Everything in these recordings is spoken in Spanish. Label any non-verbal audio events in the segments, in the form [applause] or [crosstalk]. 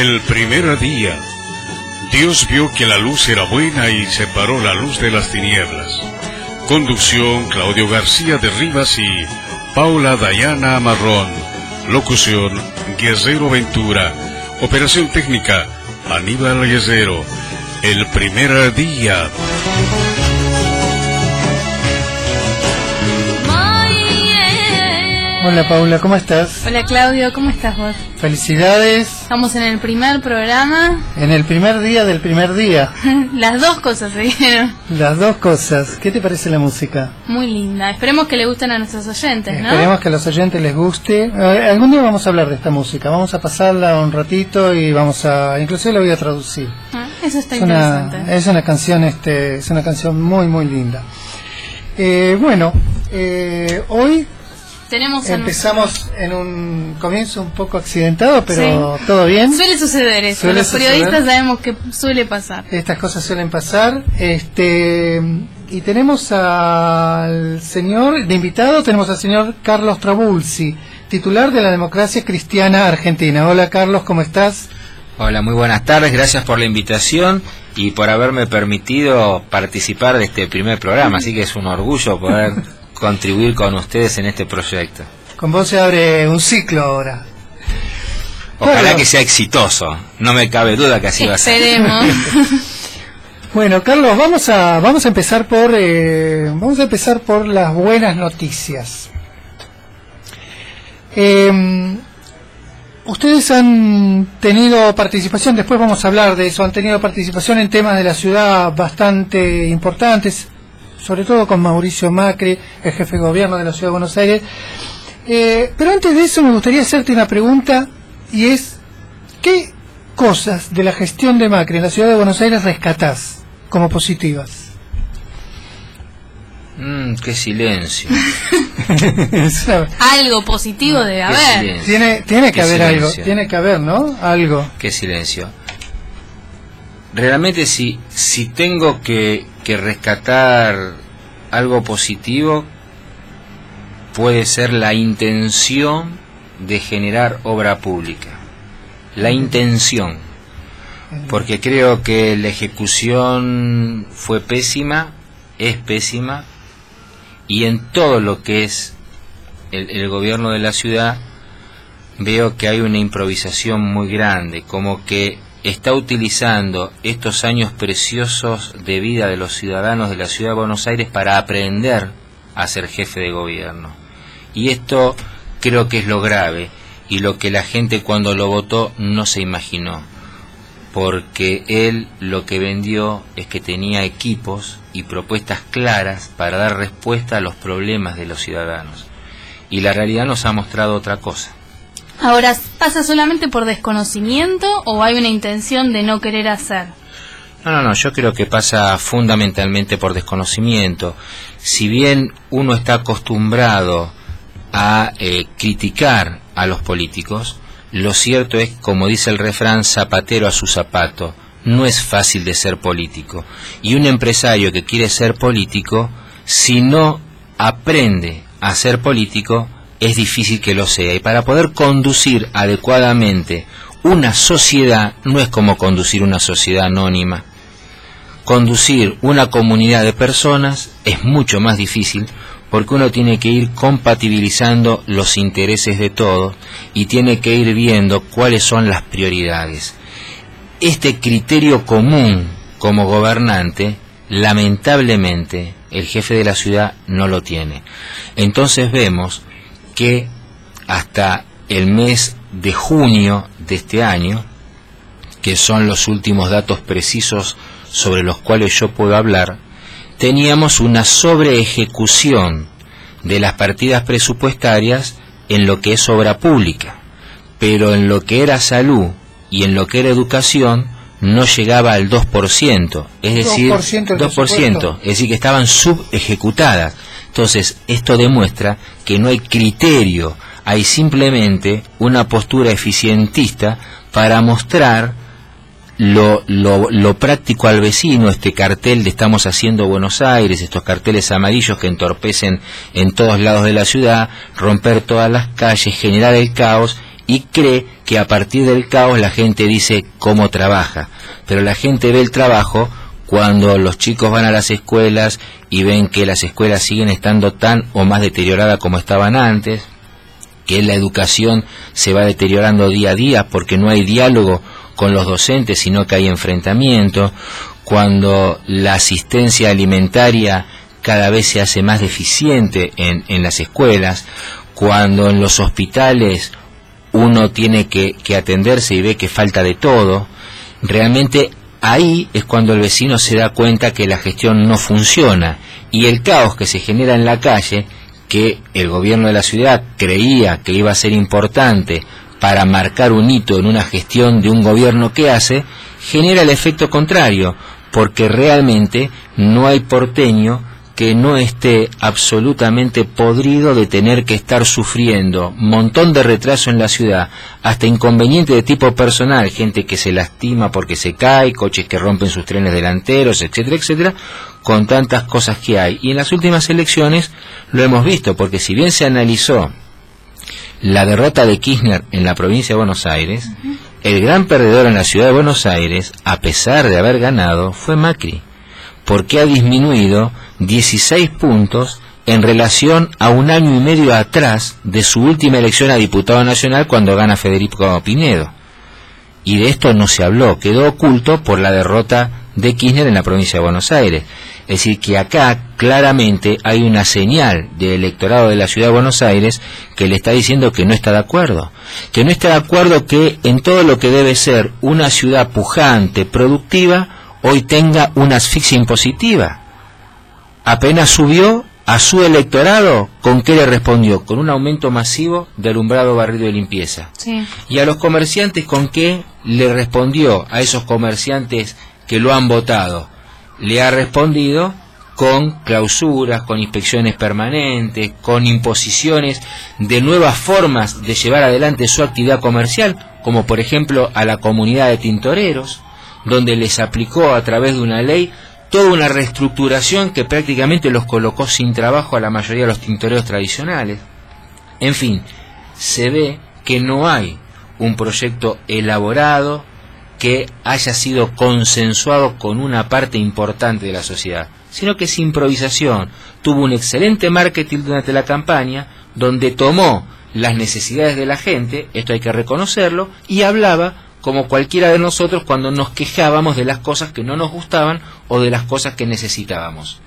El primer día, Dios vio que la luz era buena y separó la luz de las tinieblas. Conducción Claudio García de Rivas y Paula Dayana Marrón. Locución Guerrero Ventura. Operación técnica Aníbal Guerrero. El primer día. Hola Paula, ¿cómo estás? Hola Claudio, ¿cómo estás vos? Felicidades. Estamos en el primer programa. En el primer día del primer día. [laughs] Las dos cosas se dieron. Las dos cosas. ¿Qué te parece la música? Muy linda. Esperemos que le gusten a nuestros oyentes, ¿no? Esperemos que a los oyentes les guste. Eh, algún día vamos a hablar de esta música. Vamos a pasarla un ratito y vamos a... Inclusive la voy a traducir. Ah, eso está es interesante. Una, es una canción, este, es una canción muy, muy linda. Eh, bueno, eh, hoy tenemos Empezamos en un comienzo un poco accidentado, pero todo bien. Suele suceder eso. Los periodistas sabemos que suele pasar. Estas cosas suelen pasar. Este y tenemos al señor de invitado tenemos al señor Carlos Trabulsi, titular de la Democracia Cristiana Argentina. Hola Carlos, ¿cómo estás? Hola, muy buenas tardes. Gracias por la invitación y por haberme permitido participar de este primer programa. Así que es un orgullo poder contribuir con ustedes en este proyecto. Con vos se abre un ciclo ahora. Ojalá que sea exitoso, no me cabe duda que así va a ser. Esperemos. [laughs] bueno, Carlos, vamos a vamos a empezar por eh, vamos a empezar por las buenas noticias. Eh, ustedes han tenido participación, después vamos a hablar de eso, han tenido participación en temas de la ciudad bastante importantes sobre todo con Mauricio Macri, el jefe de gobierno de la Ciudad de Buenos Aires. Eh, pero antes de eso me gustaría hacerte una pregunta y es, ¿qué cosas de la gestión de Macri en la Ciudad de Buenos Aires rescatás como positivas? Mm, qué silencio. [laughs] algo positivo debe haber. Tiene, tiene que haber algo, tiene que haber, ¿no? Algo. Qué silencio. Realmente si, si tengo que, que rescatar algo positivo, puede ser la intención de generar obra pública. La intención. Porque creo que la ejecución fue pésima, es pésima, y en todo lo que es el, el gobierno de la ciudad veo que hay una improvisación muy grande, como que está utilizando estos años preciosos de vida de los ciudadanos de la ciudad de Buenos Aires para aprender a ser jefe de gobierno. Y esto creo que es lo grave y lo que la gente cuando lo votó no se imaginó, porque él lo que vendió es que tenía equipos y propuestas claras para dar respuesta a los problemas de los ciudadanos. Y la realidad nos ha mostrado otra cosa. Ahora, ¿pasa solamente por desconocimiento o hay una intención de no querer hacer? No, no, no, yo creo que pasa fundamentalmente por desconocimiento. Si bien uno está acostumbrado a eh, criticar a los políticos, lo cierto es, como dice el refrán, zapatero a su zapato, no es fácil de ser político. Y un empresario que quiere ser político, si no aprende a ser político, es difícil que lo sea. Y para poder conducir adecuadamente una sociedad no es como conducir una sociedad anónima. Conducir una comunidad de personas es mucho más difícil porque uno tiene que ir compatibilizando los intereses de todos y tiene que ir viendo cuáles son las prioridades. Este criterio común como gobernante, lamentablemente, el jefe de la ciudad no lo tiene. Entonces vemos que hasta el mes de junio de este año, que son los últimos datos precisos sobre los cuales yo puedo hablar, teníamos una sobreejecución de las partidas presupuestarias en lo que es obra pública, pero en lo que era salud y en lo que era educación no llegaba al 2%, es decir, 2%, es decir, que estaban subejecutadas. Entonces, esto demuestra que no hay criterio, hay simplemente una postura eficientista para mostrar lo, lo, práctico al vecino, este cartel de estamos haciendo Buenos Aires, estos carteles amarillos que entorpecen en todos lados de la ciudad, romper todas las calles, generar el caos y cree que a partir del caos la gente dice cómo trabaja, pero la gente ve el trabajo cuando los chicos van a las escuelas y ven que las escuelas siguen estando tan o más deterioradas como estaban antes, que la educación se va deteriorando día a día porque no hay diálogo con los docentes, sino que hay enfrentamiento, cuando la asistencia alimentaria cada vez se hace más deficiente en, en las escuelas, cuando en los hospitales uno tiene que, que atenderse y ve que falta de todo, realmente ahí es cuando el vecino se da cuenta que la gestión no funciona y el caos que se genera en la calle, que el gobierno de la ciudad creía que iba a ser importante para marcar un hito en una gestión de un gobierno que hace, genera el efecto contrario, porque realmente no hay porteño que no esté absolutamente podrido de tener que estar sufriendo montón de retraso en la ciudad, hasta inconveniente de tipo personal, gente que se lastima porque se cae, coches que rompen sus trenes delanteros, etcétera, etcétera, con tantas cosas que hay. Y en las últimas elecciones lo hemos visto, porque si bien se analizó la derrota de Kirchner en la provincia de Buenos Aires, el gran perdedor en la ciudad de Buenos Aires, a pesar de haber ganado, fue Macri, porque ha disminuido 16 puntos en relación a un año y medio atrás de su última elección a diputado nacional cuando gana Federico Pinedo. Y de esto no se habló, quedó oculto por la derrota de Kirchner en la provincia de Buenos Aires. Es decir, que acá claramente hay una señal del electorado de la ciudad de Buenos Aires que le está diciendo que no está de acuerdo. Que no está de acuerdo que en todo lo que debe ser una ciudad pujante, productiva, hoy tenga una asfixia impositiva apenas subió a su electorado, ¿con qué le respondió? Con un aumento masivo de alumbrado barrido de limpieza. Y a los comerciantes, ¿con qué le respondió a esos comerciantes que lo han votado? Le ha respondido con clausuras, con inspecciones permanentes, con imposiciones de nuevas formas de llevar adelante su actividad comercial, como por ejemplo a la comunidad de tintoreros, donde les aplicó a través de una ley toda una reestructuración que prácticamente los colocó sin trabajo a la mayoría de los tintoreros tradicionales. En fin, se ve que no hay un proyecto elaborado que haya sido consensuado con una parte importante de la sociedad, sino que es improvisación. Tuvo un excelente marketing durante la campaña, donde tomó las necesidades de la gente, esto hay que reconocerlo, y hablaba como cualquiera de nosotros cuando nos quejábamos de las cosas que no nos gustaban o de las cosas que necesitábamos.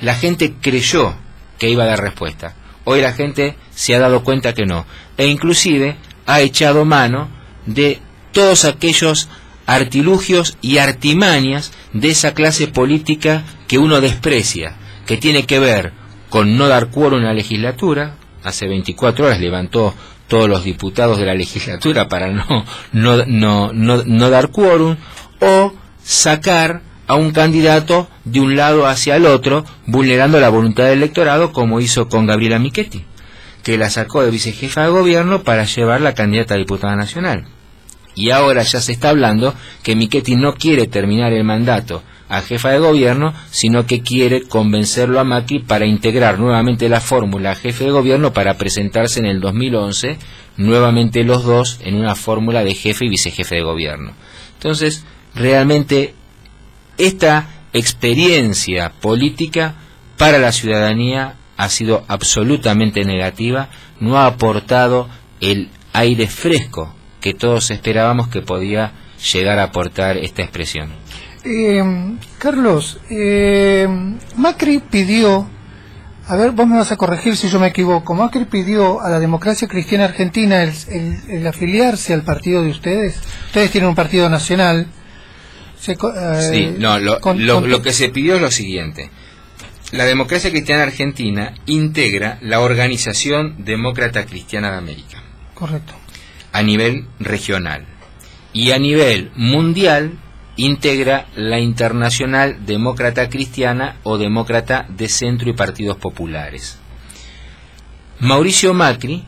La gente creyó que iba a dar respuesta. Hoy la gente se ha dado cuenta que no. E inclusive ha echado mano de todos aquellos artilugios y artimañas de esa clase política que uno desprecia, que tiene que ver con no dar cuoro en la legislatura. Hace 24 horas levantó todos los diputados de la legislatura para no, no, no, no, no dar quórum, o sacar a un candidato de un lado hacia el otro, vulnerando la voluntad del electorado, como hizo con Gabriela Michetti, que la sacó de vicejefa de gobierno para llevar la candidata a diputada nacional. Y ahora ya se está hablando que Michetti no quiere terminar el mandato a jefa de gobierno, sino que quiere convencerlo a Macri para integrar nuevamente la fórmula jefe de gobierno para presentarse en el 2011 nuevamente los dos en una fórmula de jefe y vicejefe de gobierno. Entonces, realmente esta experiencia política para la ciudadanía ha sido absolutamente negativa, no ha aportado el aire fresco que todos esperábamos que podía llegar a aportar esta expresión. Eh, Carlos, eh, Macri pidió, a ver, vos me vas a corregir si yo me equivoco, Macri pidió a la democracia cristiana argentina el, afiliarse al partido de ustedes. Ustedes tienen un partido nacional. sí, eh, no, lo, que se pidió es lo siguiente. La democracia cristiana argentina integra la Organización Demócrata Cristiana de América. Correcto. A nivel regional. Y a nivel mundial integra la Internacional Demócrata Cristiana o Demócrata de Centro y Partidos Populares. Mauricio Macri,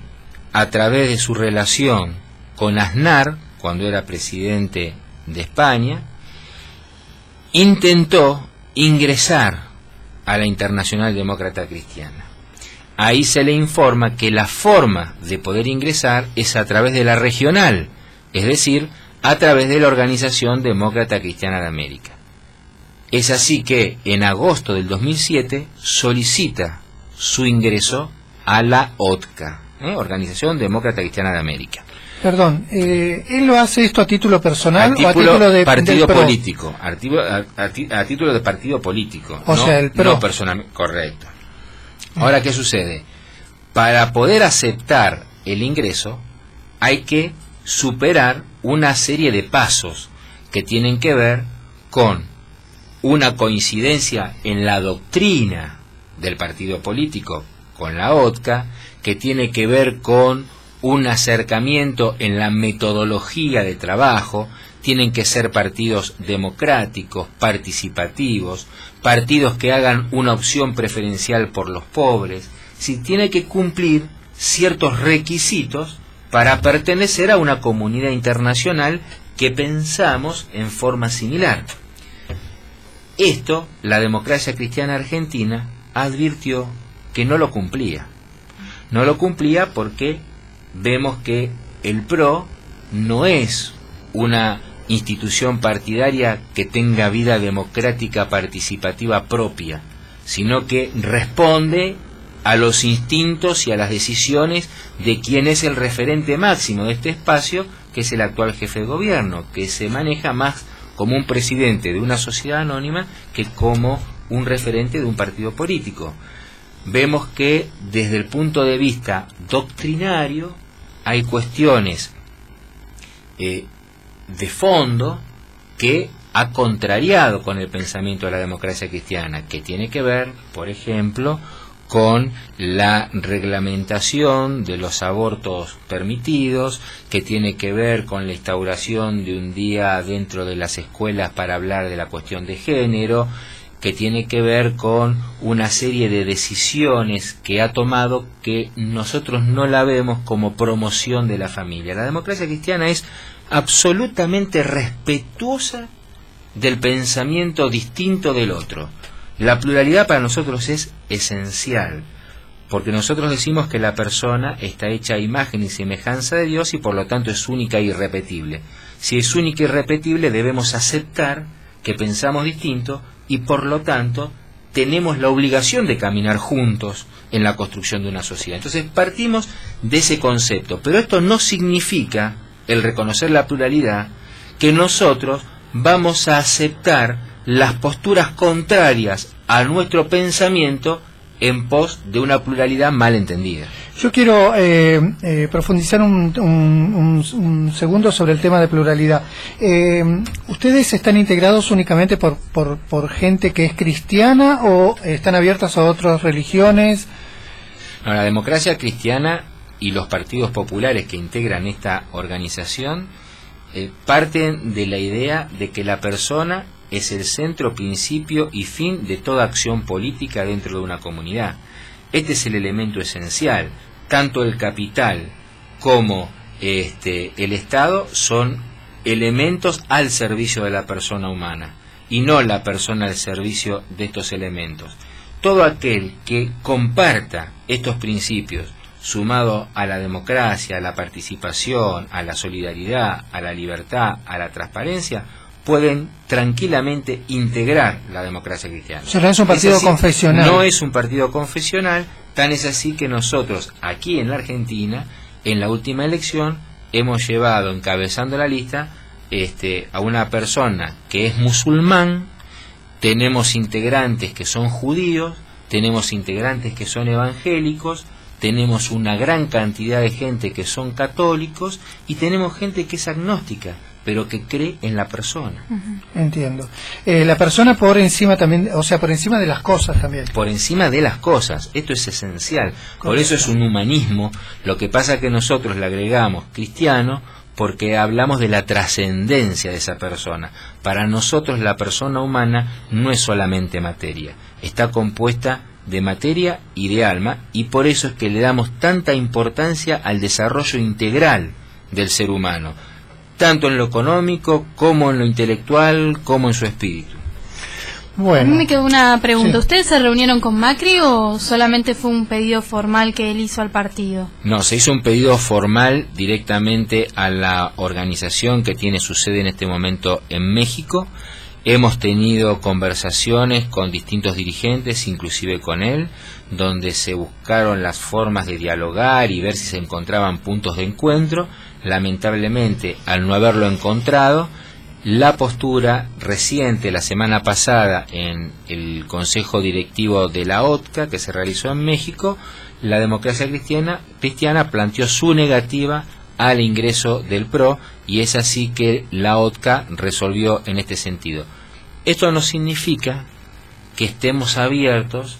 a través de su relación con Aznar, cuando era presidente de España, intentó ingresar a la Internacional Demócrata Cristiana. Ahí se le informa que la forma de poder ingresar es a través de la regional, es decir, a través de la Organización Demócrata Cristiana de América. Es así que en agosto del 2007 solicita su ingreso a la OTCA, ¿eh? Organización Demócrata Cristiana de América. Perdón, eh, ¿él lo hace esto a título personal a o a título de partido político? A, a- título de partido político. O no, sea, el PRO. no personal- correcto. Ahora, ¿qué sucede? Para poder aceptar el ingreso, hay que superar una serie de pasos que tienen que ver con una coincidencia en la doctrina del partido político con la OTCA, que tiene que ver con un acercamiento en la metodología de trabajo, tienen que ser partidos democráticos, participativos, partidos que hagan una opción preferencial por los pobres, si tiene que cumplir ciertos requisitos para pertenecer a una comunidad internacional que pensamos en forma similar. Esto la democracia cristiana argentina advirtió que no lo cumplía. No lo cumplía porque vemos que el PRO no es una institución partidaria que tenga vida democrática participativa propia, sino que responde a los instintos y a las decisiones de quien es el referente máximo de este espacio, que es el actual jefe de gobierno, que se maneja más como un presidente de una sociedad anónima que como un referente de un partido político. Vemos que desde el punto de vista doctrinario hay cuestiones eh, de fondo que ha contrariado con el pensamiento de la democracia cristiana, que tiene que ver, por ejemplo, con la reglamentación de los abortos permitidos, que tiene que ver con la instauración de un día dentro de las escuelas para hablar de la cuestión de género, que tiene que ver con una serie de decisiones que ha tomado que nosotros no la vemos como promoción de la familia. La democracia cristiana es absolutamente respetuosa del pensamiento distinto del otro. La pluralidad para nosotros es esencial, porque nosotros decimos que la persona está hecha a imagen y semejanza de Dios y por lo tanto es única e irrepetible. Si es única e irrepetible debemos aceptar que pensamos distinto y por lo tanto tenemos la obligación de caminar juntos en la construcción de una sociedad. Entonces partimos de ese concepto, pero esto no significa el reconocer la pluralidad que nosotros vamos a aceptar las posturas contrarias a nuestro pensamiento en pos de una pluralidad mal entendida. Yo quiero eh, eh, profundizar un, un- un- un segundo sobre el tema de pluralidad. Eh, ¿Ustedes están integrados únicamente por, por, por gente que es cristiana o están abiertas a otras religiones? Ahora, la democracia cristiana y los partidos populares que integran esta organización eh, parten de la idea de que la persona es el centro, principio y fin de toda acción política dentro de una comunidad. Este es el elemento esencial. Tanto el capital como este, el Estado son elementos al servicio de la persona humana y no la persona al servicio de estos elementos. Todo aquel que comparta estos principios, sumado a la democracia, a la participación, a la solidaridad, a la libertad, a la transparencia, pueden tranquilamente integrar la democracia cristiana. O sea, no es un partido así, confesional. No es un partido confesional, tan es así que nosotros aquí en la Argentina, en la última elección, hemos llevado encabezando la lista este, a una persona que es musulmán, tenemos integrantes que son judíos, tenemos integrantes que son evangélicos, tenemos una gran cantidad de gente que son católicos y tenemos gente que es agnóstica, pero que cree en la persona. Entiendo. Eh, la persona por encima también, o sea, por encima de las cosas también. por encima de las cosas. Esto es esencial. Por eso es un humanismo. Lo que pasa que nosotros le agregamos cristiano porque hablamos de la trascendencia de esa persona. Para nosotros la persona humana no es solamente materia, está compuesta de materia y de alma y por eso es que le damos tanta importancia al desarrollo integral del ser humano, tanto en lo económico como en lo intelectual como en su espíritu. A mí me quedó una pregunta. ¿Ustedes se reunieron con Macri o solamente fue un pedido formal que él hizo al partido? No, se hizo un pedido formal directamente a la organización que tiene su sede en este momento en México. Hemos tenido conversaciones con distintos dirigentes, inclusive con él, donde se buscaron las formas de dialogar y ver si se encontraban puntos de encuentro. Lamentablemente, al no haberlo encontrado, la postura reciente la semana pasada en el Consejo Directivo de la OTCA que se realizó en México, la democracia cristiana, cristiana planteó su negativa al ingreso del PRO y es así que la OTCA resolvió en este sentido. Esto no significa que estemos abiertos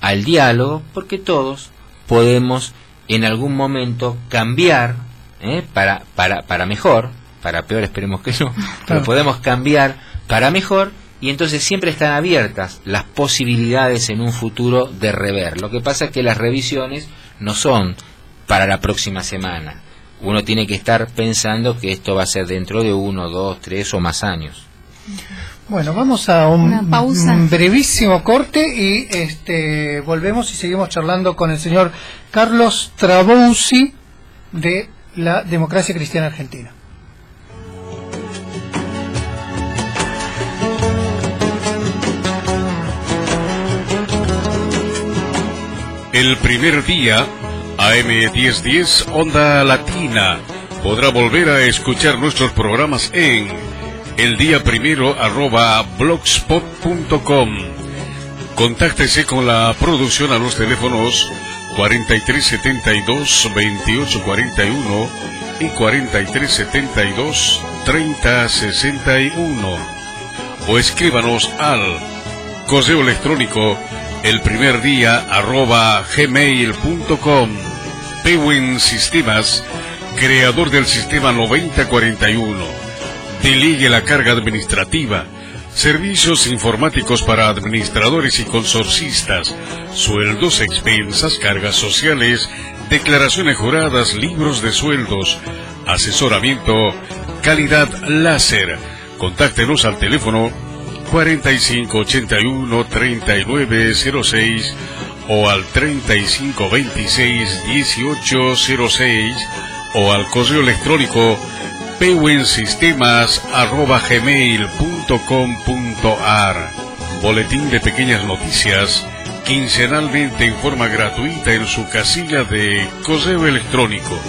al diálogo porque todos podemos en algún momento cambiar ¿eh? para, para, para mejor para peor esperemos que no, [laughs] pero podemos cambiar para mejor y entonces siempre están abiertas las posibilidades en un futuro de rever. Lo que pasa es que las revisiones no son para la próxima semana. Uno tiene que estar pensando que esto va a ser dentro de uno, dos, tres o más años. Bueno, vamos a un, brevísimo corte y este, volvemos y seguimos charlando con el señor Carlos Trabousi de la Democracia Cristiana Argentina. El primer día, AM1010 Onda Latina, podrá volver a escuchar nuestros programas en el día primero arroba blogspot.com. Contáctese con la producción a los teléfonos 4372-2841 y 4372-3061 o escríbanos al correo electrónico el primer día arroba gmail.com. Pewin Sistemas, creador del sistema 9041. Deligue la carga administrativa. Servicios informáticos para administradores y consorcistas. Sueldos, expensas, cargas sociales, declaraciones juradas, libros de sueldos. Asesoramiento, calidad láser. Contáctenos al teléfono 4581 3906 o al 3526 1806 o al correo electrónico pewensistemas.gmail.com.ar Boletín de pequeñas noticias quincenalmente en forma gratuita en su casilla de correo electrónico,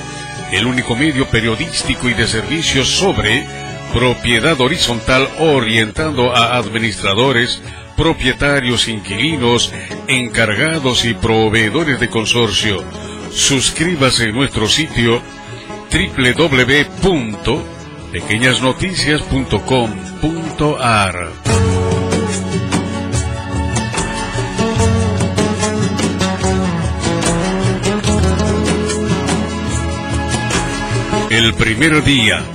el único medio periodístico y de servicios sobre propiedad horizontal orientando a administradores, propietarios, inquilinos, encargados y proveedores de consorcio. Suscríbase en nuestro sitio www.pequeñasnoticias.com.ar. El primer día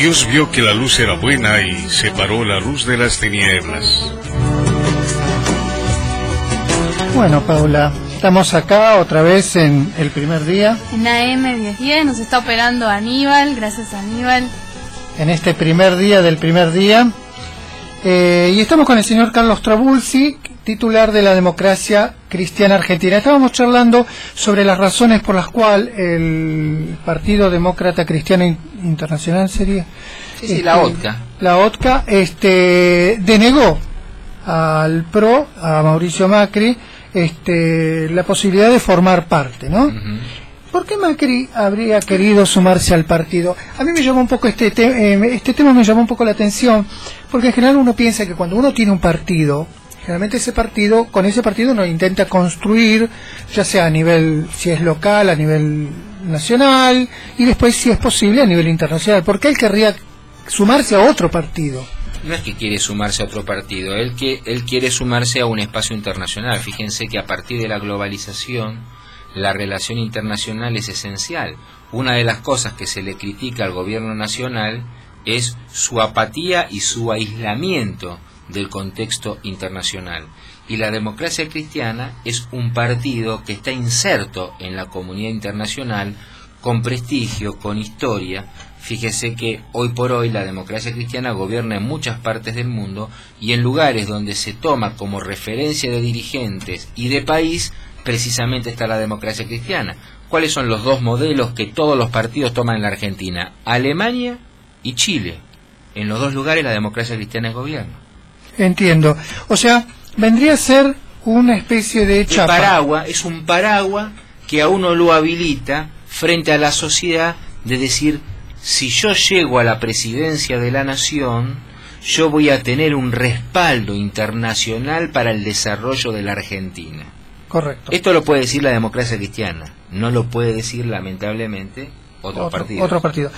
Dios vio que la luz era buena y separó la luz de las tinieblas. Bueno, Paula, estamos acá otra vez en el primer día. En AM 1010 nos está operando Aníbal, gracias Aníbal. En este primer día del primer día. Eh, y estamos con el señor Carlos Trabulsi, titular de la democracia cristiana argentina. Estábamos charlando sobre las razones por las cuales el Partido Demócrata Cristiano Internacional sería. Sí, la este, OTCA. La OTCA este, denegó al PRO, a Mauricio Macri, este, la posibilidad de formar parte, ¿no? ¿Por qué Macri habría querido sumarse al partido? A mí me llamó un poco este, eh, este tema, me llamó un poco la atención, porque en general uno piensa que cuando uno tiene un partido, generalmente ese partido, con ese partido uno intenta construir, ya sea a nivel, si es local, a nivel nacional, y después, si es posible, a nivel internacional. ¿Por qué él querría sumarse a otro partido? No es que quiere sumarse a otro partido, él, que, él quiere sumarse a un espacio internacional. Fíjense que a partir de la globalización, la relación internacional es esencial. Una de las cosas que se le critica al gobierno nacional es su apatía y su aislamiento del contexto internacional. Y la democracia cristiana es un partido que está inserto en la comunidad internacional con prestigio, con historia. Fíjese que hoy por hoy la democracia cristiana gobierna en muchas partes del mundo y en lugares donde se toma como referencia de dirigentes y de país, precisamente está la democracia cristiana. ¿Cuáles son los dos modelos que todos los partidos toman en la Argentina? Alemania y Chile. En los dos lugares la democracia cristiana es gobierno. Entiendo. O sea, vendría a ser una especie de chapa. El paraguas es un paraguas que a uno lo habilita frente a la sociedad de decir, si yo llego a la presidencia de la nación, yo voy a tener un respaldo internacional para el desarrollo de la Argentina. Correcto. Esto lo puede decir la democracia cristiana, no lo puede decir lamentablemente otro, partido. Otro partido.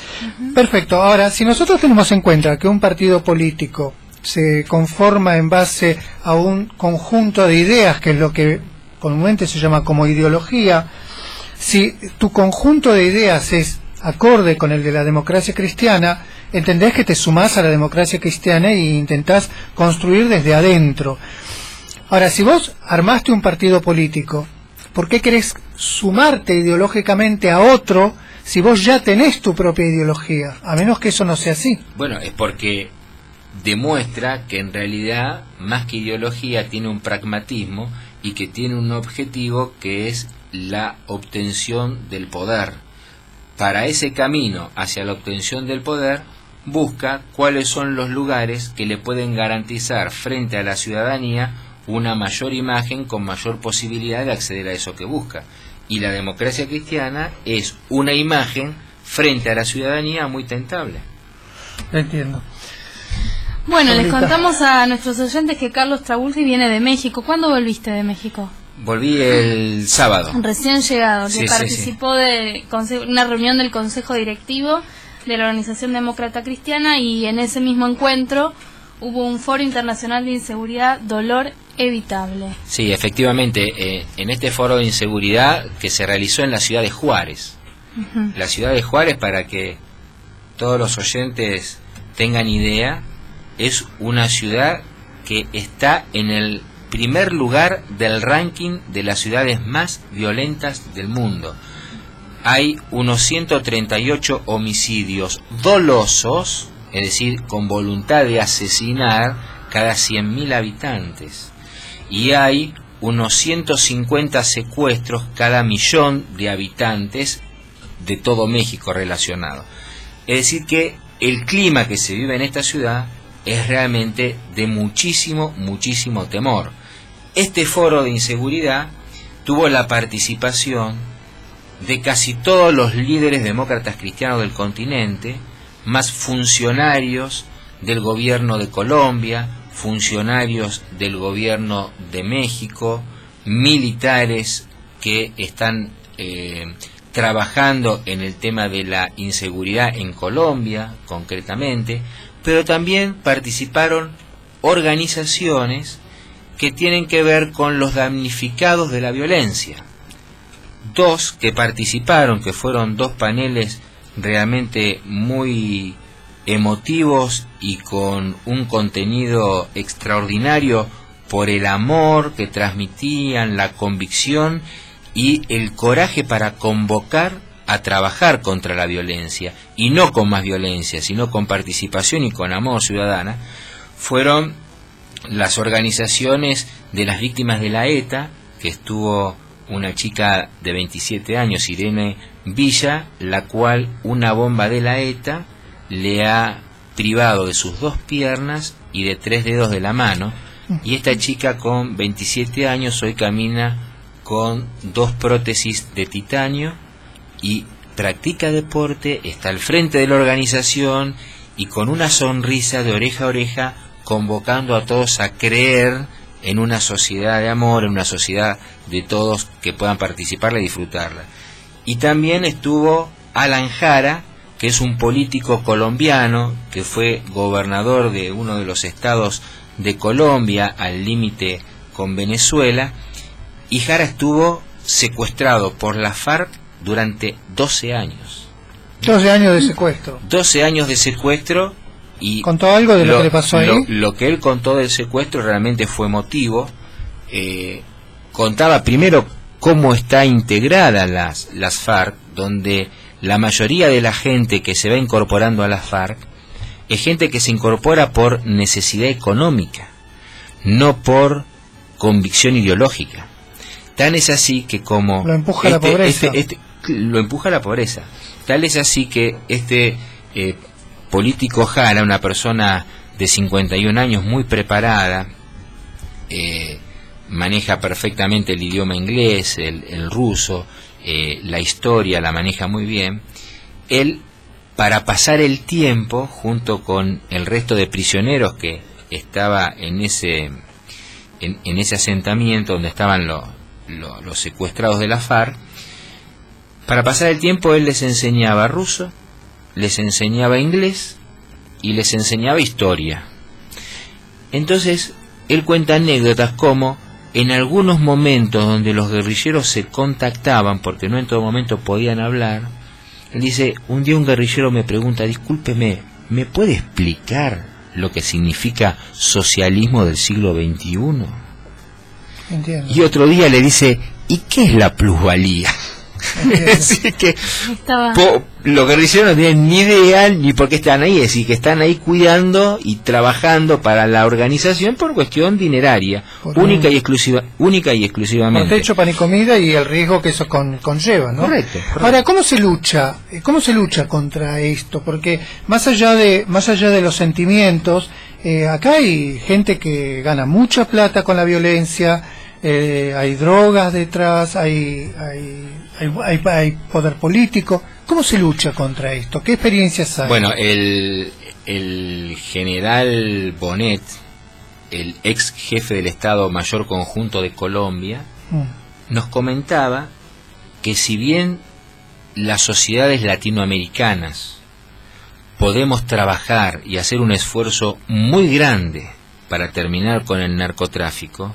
Perfecto. Ahora, si nosotros tenemos en cuenta que un partido político se conforma en base a un conjunto de ideas, que es lo que comúnmente se llama como ideología, si tu conjunto de ideas es acorde con el de la democracia cristiana, entendés que te sumás a la democracia cristiana e intentás construir desde adentro. Ahora, si vos armaste un partido político, ¿por qué querés sumarte ideológicamente a otro si vos ya tenés tu propia ideología? A menos que eso no sea así. Bueno, es porque demuestra que en realidad más que ideología tiene un pragmatismo y que tiene un objetivo que es la obtención del poder. Para ese camino hacia la obtención del poder, busca cuáles son los lugares que le pueden garantizar frente a la ciudadanía una mayor imagen con mayor posibilidad de acceder a eso que busca. Y la democracia cristiana es una imagen frente a la ciudadanía muy tentable. Entiendo. Bueno, les contamos a nuestros oyentes que Carlos Trabulsi viene de México. ¿Cuándo volviste de México? Volví el sábado. Recién llegado, que participó de una reunión del Consejo Directivo de la Organización Demócrata Cristiana y en ese mismo encuentro hubo un foro internacional de inseguridad, dolor evitable. Sí, efectivamente, eh, en este foro de inseguridad que se realizó en la ciudad de Juárez. La ciudad de Juárez, para que todos los oyentes tengan idea, es una ciudad que está en el primer lugar del ranking de las ciudades más violentas del mundo. Hay unos 138 homicidios dolosos, es decir, con voluntad de asesinar cada 100.000 habitantes. Y hay unos 150 secuestros cada millón de habitantes de todo México relacionado. Es decir, que el clima que se vive en esta ciudad es realmente de muchísimo, muchísimo temor. Este foro de inseguridad tuvo la participación de casi todos los líderes demócratas cristianos del continente, más funcionarios del gobierno de Colombia, funcionarios del gobierno de México, militares que están eh, trabajando en el tema de la inseguridad en Colombia, concretamente, pero también participaron organizaciones que tienen que ver con los damnificados de la violencia. Dos que participaron, que fueron dos paneles realmente muy emotivos y con un contenido extraordinario por el amor que transmitían, la convicción y el coraje para convocar a trabajar contra la violencia, y no con más violencia, sino con participación y con amor ciudadana, fueron las organizaciones de las víctimas de la ETA, que estuvo una chica de 27 años, Irene Villa, la cual una bomba de la ETA le ha privado de sus dos piernas y de tres dedos de la mano, y esta chica con 27 años hoy camina con dos prótesis de titanio y practica deporte, está al frente de la organización y con una sonrisa de oreja a oreja convocando a todos a creer en una sociedad de amor, en una sociedad de todos que puedan participarla y disfrutarla. Y también estuvo Alan Jara, que es un político colombiano que fue gobernador de uno de los estados de Colombia al límite con Venezuela, y Jara estuvo secuestrado por la FARC durante 12 años. 12 años de secuestro. 12 años de secuestro y... ¿Contó algo de lo, que le pasó ahí? Lo, que él contó del secuestro realmente fue emotivo. Eh, contaba primero cómo está integrada las, las FARC, donde la mayoría de la gente que se va incorporando a la FARC es gente que se incorpora por necesidad económica, no por convicción ideológica. Tan es así que como... Lo empuja la este, pobreza. Este, este, lo empuja la pobreza. Tal es así que este eh, político Jara, una persona de 51 años muy preparada, eh, maneja perfectamente el idioma inglés, el, ruso, eh, la historia la maneja muy bien, él para pasar el tiempo junto con el resto de prisioneros que estaba en ese en, ese asentamiento donde estaban los secuestrados de la FARC para pasar el tiempo él les enseñaba ruso les enseñaba inglés y les enseñaba historia entonces él cuenta anécdotas como en algunos momentos donde los guerrilleros se contactaban porque no en todo momento podían hablar él dice, un día un guerrillero me pregunta, discúlpeme, ¿me puede explicar lo que significa socialismo del siglo XXI? Y otro día le dice, ¿y qué es la plusvalía? [laughs] es decir, que los guerrilleros no tienen ni idea ni por qué están ahí, es decir, que están ahí cuidando y trabajando para la organización por cuestión dineraria, única y exclusiva, única y exclusivamente. Por techo, pan y comida y el riesgo que eso conlleva, ¿no? Correcto, Ahora, ¿cómo se lucha? ¿Cómo se lucha contra esto? Porque más allá de más allá de los sentimientos, eh, acá hay gente que gana mucha plata con la violencia, eh, hay drogas detrás, hay, hay, hay, poder político. ¿Cómo se lucha contra esto? ¿Qué experiencias hay? Bueno, el, el general Bonet, el ex jefe del Estado Mayor Conjunto de Colombia, mm. nos comentaba que si bien las sociedades latinoamericanas podemos trabajar y hacer un esfuerzo muy grande para terminar con el narcotráfico,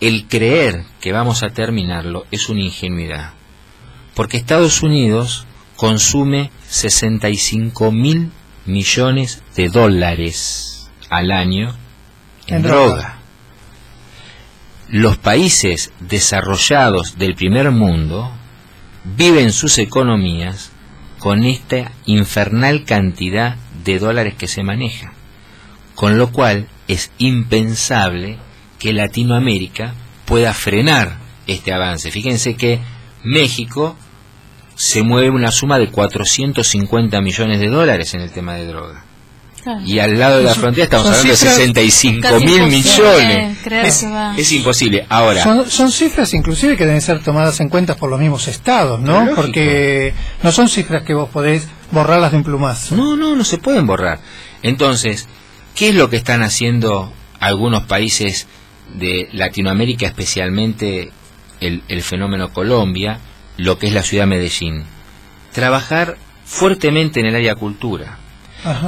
el creer que vamos a terminarlo es una ingenuidad. Porque Estados Unidos consume 65 mil millones de dólares al año en, droga. Los países desarrollados del primer mundo viven sus economías con esta infernal cantidad de dólares que se maneja, con lo cual es impensable que Latinoamérica pueda frenar este avance. Fíjense que México se mueve una suma de 450 millones de dólares en el tema de droga. Y al lado de la frontera estamos hablando de 65 mil millones. Es, imposible. Ahora son, cifras inclusive que deben ser tomadas en cuenta por los mismos estados, ¿no? Porque no son cifras que vos podés borrarlas de un plumazo. No, no, no se pueden borrar. Entonces, ¿qué es lo que están haciendo algunos países de Latinoamérica, especialmente el, fenómeno Colombia, lo que es la ciudad de Medellín. Trabajar fuertemente en el área cultura.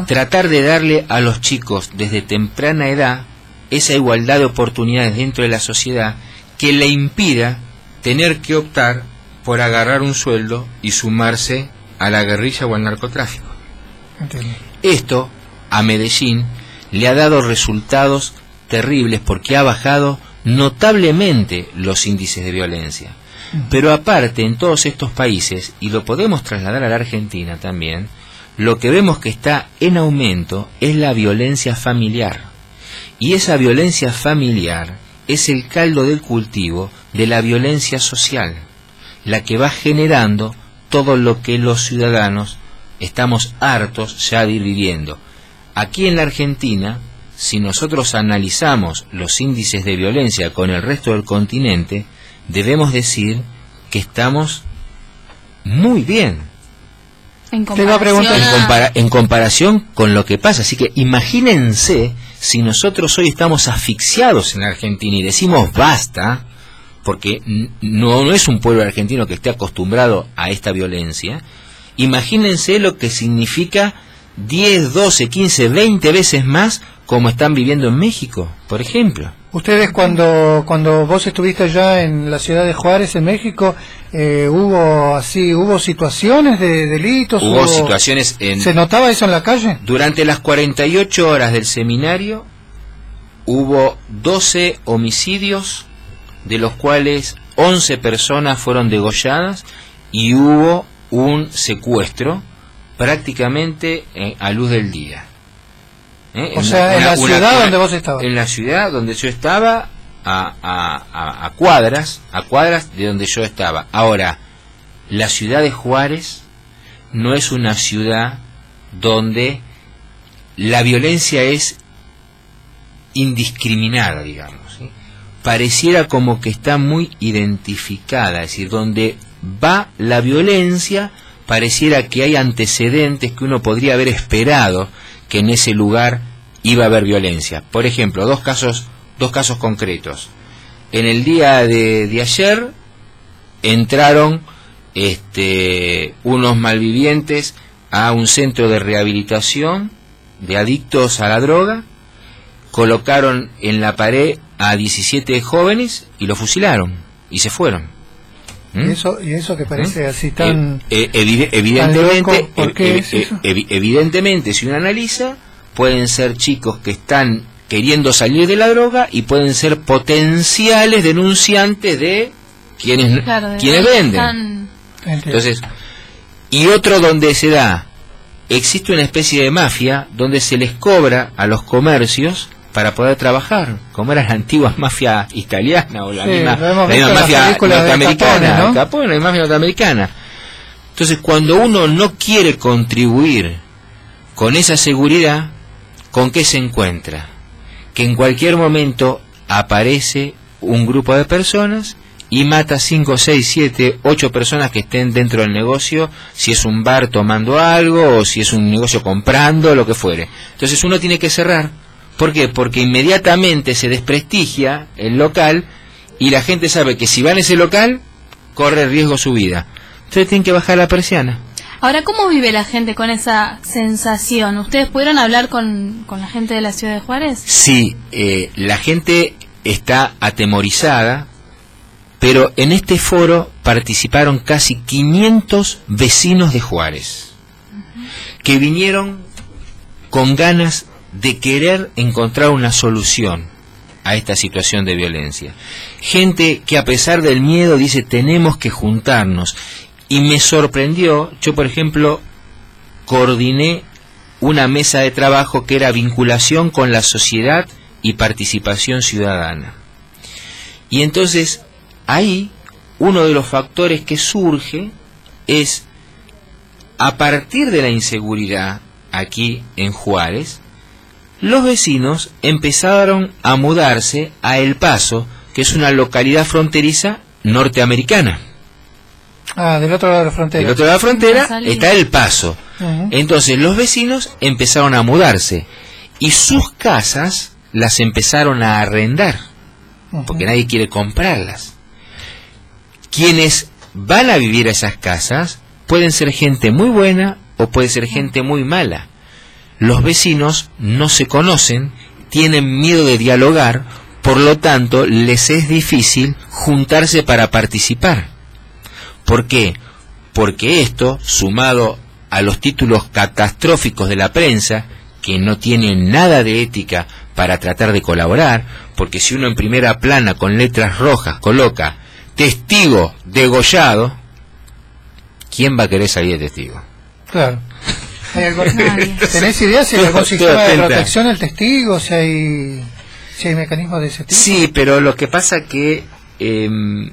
Tratar de darle a los chicos desde temprana edad esa igualdad de oportunidades dentro de la sociedad que le impida tener que optar por agarrar un sueldo y sumarse a la guerrilla o al narcotráfico. Esto a Medellín le ha dado resultados terribles porque ha bajado notablemente los índices de violencia. Pero aparte, en todos estos países, y lo podemos trasladar a la Argentina también, lo que vemos que está en aumento es la violencia familiar. Y esa violencia familiar es el caldo del cultivo de la violencia social, la que va generando todo lo que los ciudadanos estamos hartos ya de ir viviendo. Aquí en la Argentina si nosotros analizamos los índices de violencia con el resto del continente, debemos decir que estamos muy bien. En comparación, en, comparación con lo que pasa. Así que imagínense si nosotros hoy estamos asfixiados en Argentina y decimos basta, porque no, no es un pueblo argentino que esté acostumbrado a esta violencia, imagínense lo que significa 10, 12, 15, 20 veces más como están viviendo en México, por ejemplo. Ustedes cuando cuando vos estuviste allá en la ciudad de Juárez, en México, eh, hubo así, hubo situaciones de delitos. Hubo, situaciones en. ¿Se notaba eso en la calle? Durante las 48 horas del seminario hubo 12 homicidios, de los cuales 11 personas fueron degolladas y hubo un secuestro prácticamente eh, a luz del día. ¿Eh? O sea, en la ciudad donde vos estabas. En la ciudad donde yo estaba, a, a, a, cuadras, a cuadras de donde yo estaba. Ahora, la ciudad de Juárez no es una ciudad donde la violencia es indiscriminada, digamos. Pareciera como que está muy identificada, es decir, donde va la violencia, pareciera que hay antecedentes que uno podría haber esperado que en ese lugar iba a haber violencia. Por ejemplo, dos casos, dos casos concretos. En el día de, de ayer entraron este, unos malvivientes a un centro de rehabilitación de adictos a la droga, colocaron en la pared a 17 jóvenes y lo fusilaron y se fueron. ¿Mm? ¿Y, eso, ¿Y eso que parece ¿Mm? así tan... Eh, eh, evidentemente, evidentemente, si uno analiza, pueden ser chicos que están queriendo salir de la droga y pueden ser potenciales denunciantes de quienes, quienes venden. Entonces, y otro donde se da, existe una especie de mafia donde se les cobra a los comercios para poder trabajar, como era la antigua [laughs] mafia italiana o la misma, mafia norteamericana, la mafia norteamericana. Entonces, cuando uno no quiere contribuir con esa seguridad, ¿con qué se encuentra? Que en cualquier momento aparece un grupo de personas y mata 5, 6, 7, 8 personas que estén dentro del negocio, si es un bar tomando algo o si es un negocio comprando, lo que fuere. Entonces uno tiene que cerrar. ¿Por qué? Porque inmediatamente se desprestigia el local y la gente sabe que si va en ese local, corre riesgo su vida. Entonces tienen que bajar la persiana. Ahora, ¿cómo vive la gente con esa sensación? ¿Ustedes pudieron hablar con, con la gente de la ciudad de Juárez? Sí, eh, la gente está atemorizada pero en este foro participaron casi 500 vecinos de Juárez, que vinieron con ganas de querer encontrar una solución a esta situación de violencia. Gente que a pesar del miedo dice tenemos que juntarnos. Y me sorprendió, yo por ejemplo coordiné una mesa de trabajo que era vinculación con la sociedad y participación ciudadana. Y entonces ahí uno de los factores que surge es a partir de la inseguridad aquí en Juárez, los vecinos empezaron a mudarse a El Paso, que es una localidad fronteriza norteamericana. Ah, del otro lado de la frontera. Del otro lado de la frontera está El Paso. Entonces los vecinos empezaron a mudarse y sus casas las empezaron a arrendar, porque nadie quiere comprarlas quienes van a vivir a esas casas pueden ser gente muy buena o puede ser gente muy mala. Los vecinos no se conocen, tienen miedo de dialogar, por lo tanto les es difícil juntarse para participar. ¿Por qué? Porque esto, sumado a los títulos catastróficos de la prensa, que no tienen nada de ética para tratar de colaborar, porque si uno en primera plana con letras rojas coloca testigo degollado, ¿quién va a querer salir de testigo? Claro. ¿Tenés idea si hay algún sistema de protección al testigo? Si hay, si hay mecanismos de ese tipo? Sí, pero lo que pasa que em,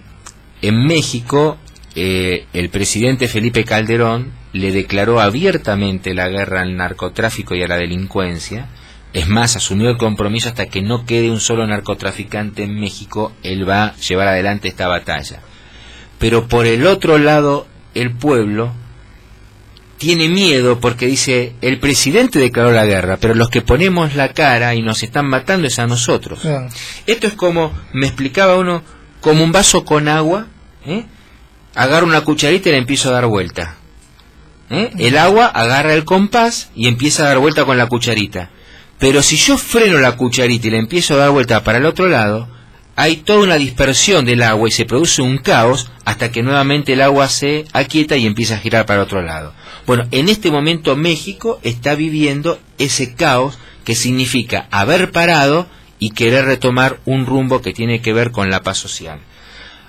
en México eh, el presidente Felipe Calderón le declaró abiertamente la guerra al narcotráfico y a la delincuencia es más, asumió el compromiso hasta que no quede un solo narcotraficante en México, él va a llevar adelante esta batalla. Pero por el otro lado, el pueblo tiene miedo porque dice, el presidente declaró la guerra, pero los que ponemos la cara y nos están matando es a nosotros. Esto es como, me explicaba uno, como un vaso con agua, ¿eh? agarro una cucharita y le empiezo a dar vuelta. ¿eh? El agua agarra el compás y empieza a dar vuelta con la cucharita. Pero si yo freno la cucharita y le empiezo a dar vuelta para el otro lado, hay toda una dispersión del agua y se produce un caos hasta que nuevamente el agua se aquieta y empieza a girar para otro lado. Bueno, en este momento México está viviendo ese caos que significa haber parado y querer retomar un rumbo que tiene que ver con la paz social.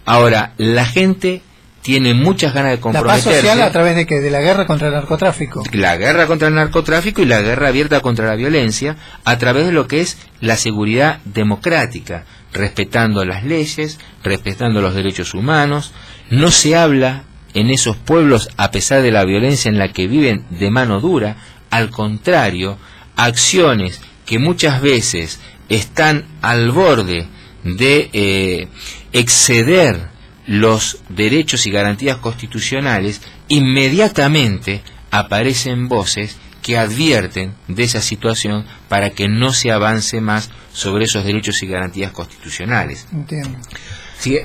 Ahora, la gente tiene muchas ganas de comprometerse. La paz social a través de que de la guerra contra el narcotráfico. La guerra contra el narcotráfico y la guerra abierta contra la violencia a través de lo que es la seguridad democrática, respetando las leyes, respetando los derechos humanos. No se habla en esos pueblos a pesar de la violencia en la que viven de mano dura, al contrario, acciones que muchas veces están al borde de eh, exceder los derechos y garantías constitucionales, inmediatamente aparecen voces que advierten de esa situación para que no se avance más sobre esos derechos y garantías constitucionales. Entiendo.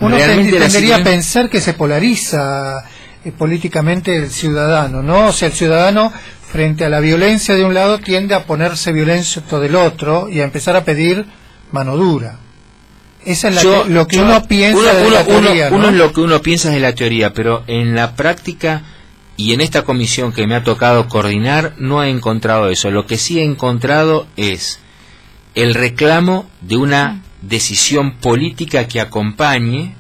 Uno tendría pensar que se polariza eh, políticamente el ciudadano, ¿no? O sea, el ciudadano frente a la violencia de un lado tiende a ponerse violento del otro y a empezar a pedir mano dura. Esa es lo que uno piensa de la teoría. Uno, es lo que uno piensa de la teoría, pero en la práctica y en esta comisión que me ha tocado coordinar no he encontrado eso. Lo que sí he encontrado es el reclamo de una decisión política que acompañe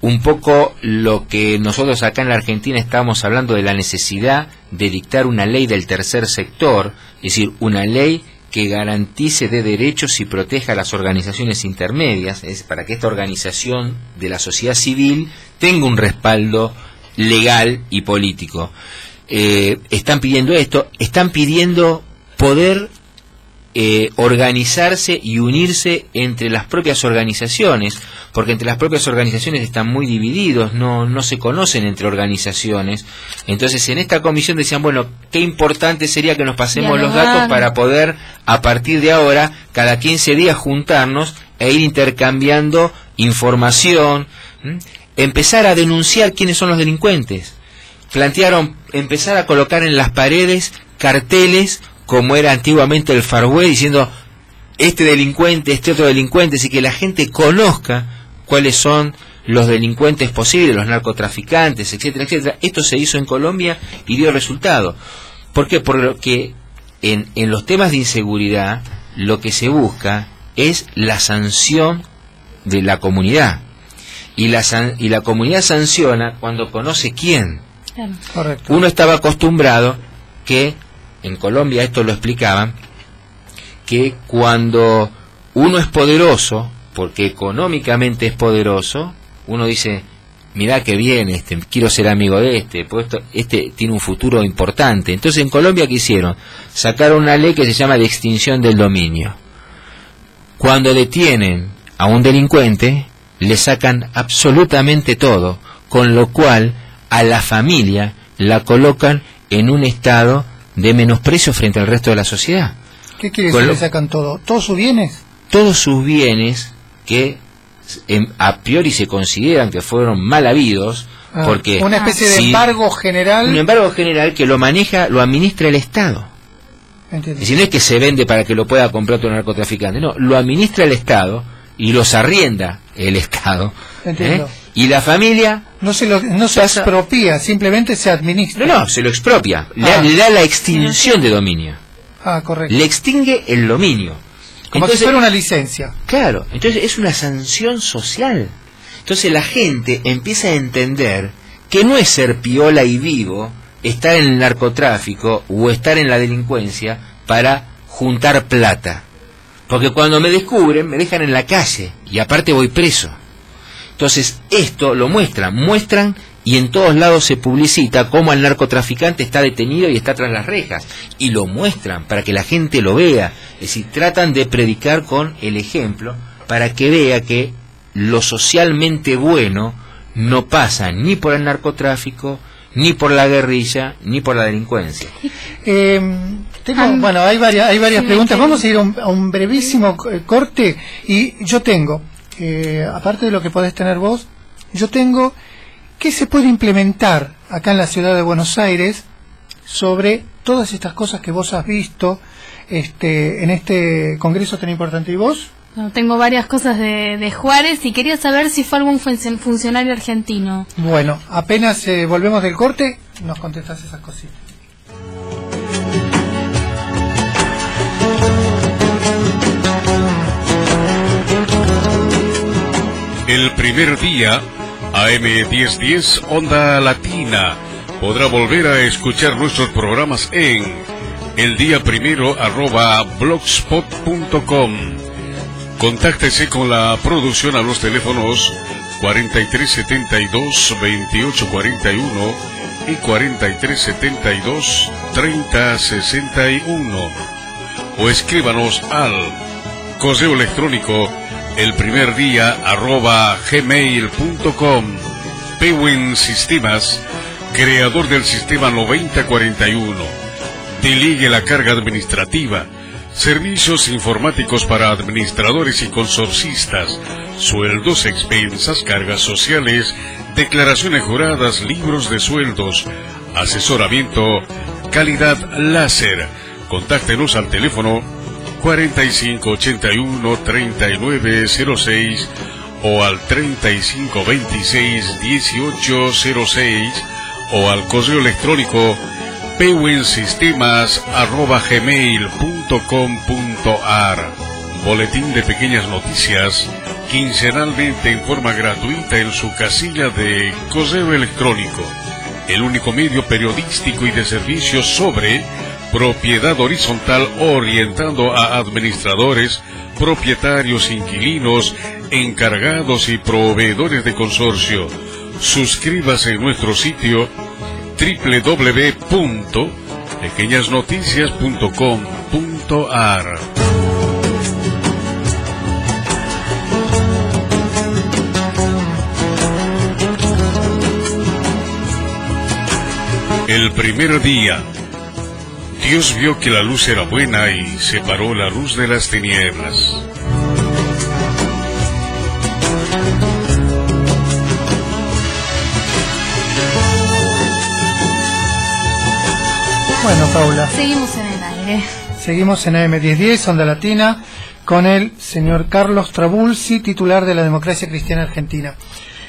un poco lo que nosotros acá en la Argentina estamos hablando de la necesidad de dictar una ley del tercer sector, es decir, una ley que garantice de derechos y proteja a las organizaciones intermedias, es para que esta organización de la sociedad civil tenga un respaldo legal y político. Eh, están pidiendo esto, están pidiendo poder eh, organizarse y unirse entre las propias organizaciones, porque entre las propias organizaciones están muy divididos, no, no se conocen entre organizaciones. Entonces en esta comisión decían, bueno, qué importante sería que nos pasemos los datos para poder a partir de ahora, cada 15 días juntarnos e ir intercambiando información, empezar a denunciar quiénes son los delincuentes. Plantearon empezar a colocar en las paredes carteles como era antiguamente el Far diciendo este delincuente, este otro delincuente, y que la gente conozca cuáles son los delincuentes posibles, los narcotraficantes, etcétera, etcétera. Esto se hizo en Colombia y dio resultado. ¿Por qué? Porque en, en los temas de inseguridad lo que se busca es la sanción de la comunidad. Y la, y la comunidad sanciona cuando conoce quién. Uno estaba acostumbrado que en Colombia esto lo explicaban, que cuando uno es poderoso, porque económicamente es poderoso, uno dice, mirá que bien, este, quiero ser amigo de este, pues este tiene un futuro importante. Entonces en Colombia ¿qué hicieron? Sacaron una ley que se llama de extinción del dominio. Cuando detienen a un delincuente, le sacan absolutamente todo, con lo cual a la familia la colocan en un estado de menosprecio frente al resto de la sociedad. ¿Qué quiere decir que sacan todo? ¿Todos sus bienes? Todos sus bienes que a priori se consideran que fueron mal habidos, ah, porque... Una especie de embargo general. Un embargo general que lo maneja, lo administra el Estado. Entiendo. Y no es que se vende para que lo pueda comprar otro narcotraficante, no, lo administra el Estado y los arrienda el Estado. ¿eh? Y la familia... No se, lo, no se expropia, simplemente se administra. No, no, se lo expropia. Le, ah. da la extinción de dominio. Ah, correcto. Le extingue el dominio. Como si fuera una licencia. Claro, entonces es una sanción social. Entonces la gente empieza a entender que no es ser piola y vivo estar en el narcotráfico o estar en la delincuencia para juntar plata. Porque cuando me descubren me dejan en la calle y aparte voy preso. Entonces, esto lo muestran, muestran y en todos lados se publicita cómo el narcotraficante está detenido y está tras las rejas. Y lo muestran para que la gente lo vea. Es decir, tratan de predicar con el ejemplo para que vea que lo socialmente bueno no pasa ni por el narcotráfico, ni por la guerrilla, ni por la delincuencia. [laughs] Eh, bueno, hay varias, hay varias preguntas. Vamos a ir a un brevísimo corte y yo tengo aparte de lo que podés tener vos, yo tengo qué se puede implementar acá en la ciudad de Buenos Aires sobre todas estas cosas que vos has visto este, en este congreso tan importante. ¿Y vos? tengo varias cosas de, Juárez y quería saber si fue algún funcionario argentino. Bueno, apenas eh, volvemos del corte, nos contestas esas cositas. El primer día AM1010 Onda Latina. Podrá volver a escuchar nuestros programas en el día primero arroba blogspot.com. Contáctese con la producción a los teléfonos 4372 2841 y 4372 3061 o escríbanos al correo electrónico el primer día arroba gmail.com Pewin Sistemas, creador del sistema 9041. Deligue la carga administrativa. Servicios informáticos para administradores y consorcistas. Sueldos, expensas, cargas sociales, declaraciones juradas, libros de sueldos, asesoramiento, calidad láser. Contáctenos al teléfono 4581 3906 o al 3526 1806 o al correo electrónico gmail.com.ar Boletín de pequeñas noticias quincenalmente en forma gratuita en su casilla de correo electrónico. El único medio periodístico y de servicios sobre propiedad horizontal orientando a administradores, propietarios, inquilinos, encargados y proveedores de consorcio. Suscríbase en nuestro sitio www.pequeñasnoticias.com.ar. El primer día Dios vio que la luz era buena y separó la luz de las tinieblas. Bueno, Paula. Seguimos en el aire. Seguimos en AM1010, Onda Latina, con el señor Carlos Trabulsi, titular de la Democracia Cristiana Argentina.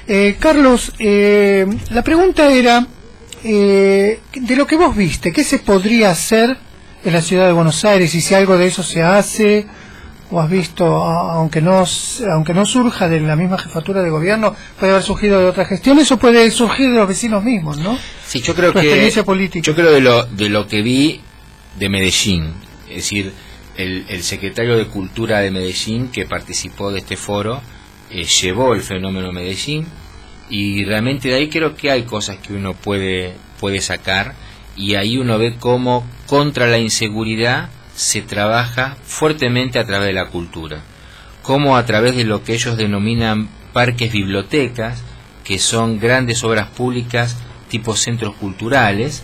Eh, Carlos, eh, la pregunta era eh, de lo que vos viste, ¿qué se podría hacer en la ciudad de Buenos Aires y si algo de eso se hace? ¿O has visto, aunque no, aunque no surja de la misma jefatura de gobierno, puede haber surgido de otras gestiones o puede surgir de los vecinos mismos, ¿no? Sí, yo creo que. Yo creo de lo, de lo que vi de Medellín, es decir, el, el secretario de Cultura de Medellín que participó de este foro eh, llevó el fenómeno Medellín y realmente de ahí creo que hay cosas que uno puede, puede sacar y ahí uno ve cómo contra la inseguridad se trabaja fuertemente a través de la cultura, cómo a través de lo que ellos denominan parques bibliotecas, que son grandes obras públicas tipo centros culturales,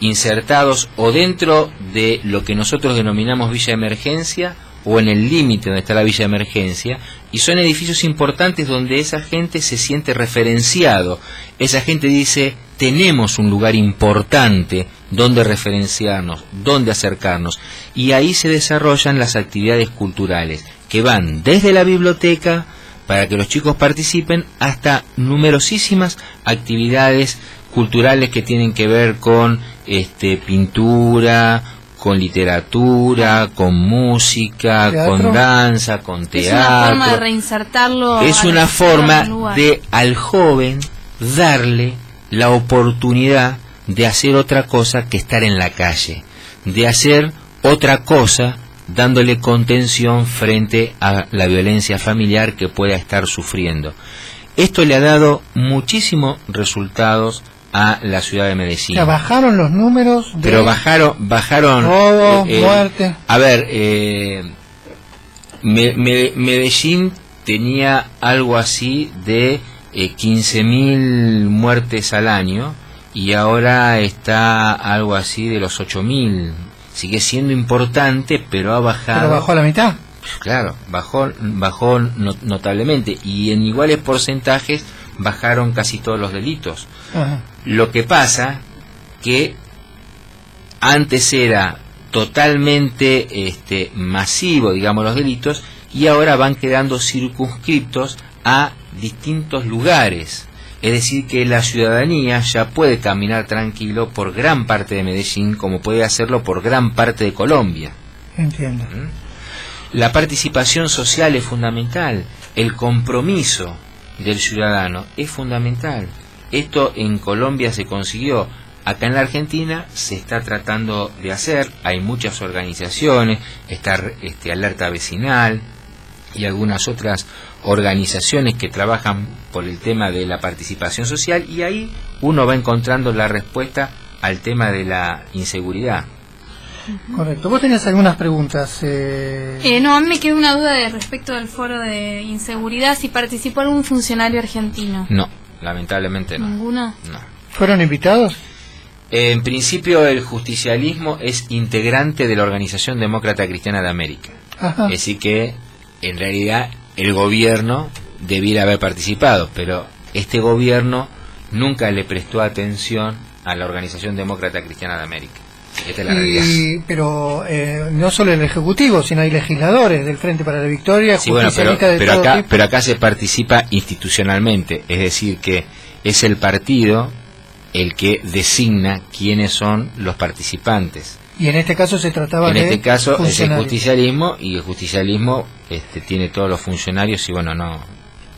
insertados o dentro de lo que nosotros denominamos villa emergencia o en el límite donde está la villa emergencia, y son edificios importantes donde esa gente se siente referenciado. Esa gente dice, tenemos un lugar importante donde referenciarnos, donde acercarnos, y ahí se desarrollan las actividades culturales, que van desde la biblioteca, para que los chicos participen, hasta numerosísimas actividades culturales que tienen que ver con este, pintura, con literatura, con música, con danza, con teatro. Es una forma de reinsertarlo. Es una forma de al joven darle la oportunidad de hacer otra cosa que estar en la calle, de hacer otra cosa dándole contención frente a la violencia familiar que pueda estar sufriendo. Esto le ha dado muchísimos resultados a la ciudad de Medellín. bajaron los números. Pero bajaron, bajaron. Todo, eh, eh, muerte. A ver, eh, Medellín tenía algo así de eh, 15.000 muertes al año y ahora está algo así de los 8.000. Sigue siendo importante, pero ha bajado. ¿Pero bajó a la mitad? Claro, bajó, bajó notablemente y en iguales porcentajes bajaron casi todos los delitos. Lo que pasa que antes era totalmente este, masivo, digamos, los delitos, y ahora van quedando circunscriptos a distintos lugares. Es decir, que la ciudadanía ya puede caminar tranquilo por gran parte de Medellín, como puede hacerlo por gran parte de Colombia. Entiendo. ¿Mm? La participación social es fundamental, el compromiso del ciudadano es fundamental. Esto en Colombia se consiguió. Acá en la Argentina se está tratando de hacer, hay muchas organizaciones, está este, Alerta Vecinal y algunas otras organizaciones que trabajan por el tema de la participación social y ahí uno va encontrando la respuesta al tema de la inseguridad. Correcto. ¿Vos tenés algunas preguntas? Eh... Eh, no, a mí me quedó una duda de respecto al foro de inseguridad, si participó algún funcionario argentino. No, lamentablemente no. ¿Ninguna? No. ¿Fueron invitados? En principio el justicialismo es integrante de la Organización Demócrata Cristiana de América. Así que en realidad el gobierno debiera haber participado, pero este gobierno nunca le prestó atención a la Organización Demócrata Cristiana de América. Realidad. Pero eh, no solo el Ejecutivo, sino hay legisladores del Frente para la Victoria, sí, bueno, pero, pero acá, pero acá se participa institucionalmente, es decir, que es el partido el que designa quiénes son los participantes. Y en este caso se trataba en de. En este caso es el justicialismo y el justicialismo este, tiene todos los funcionarios y bueno, no,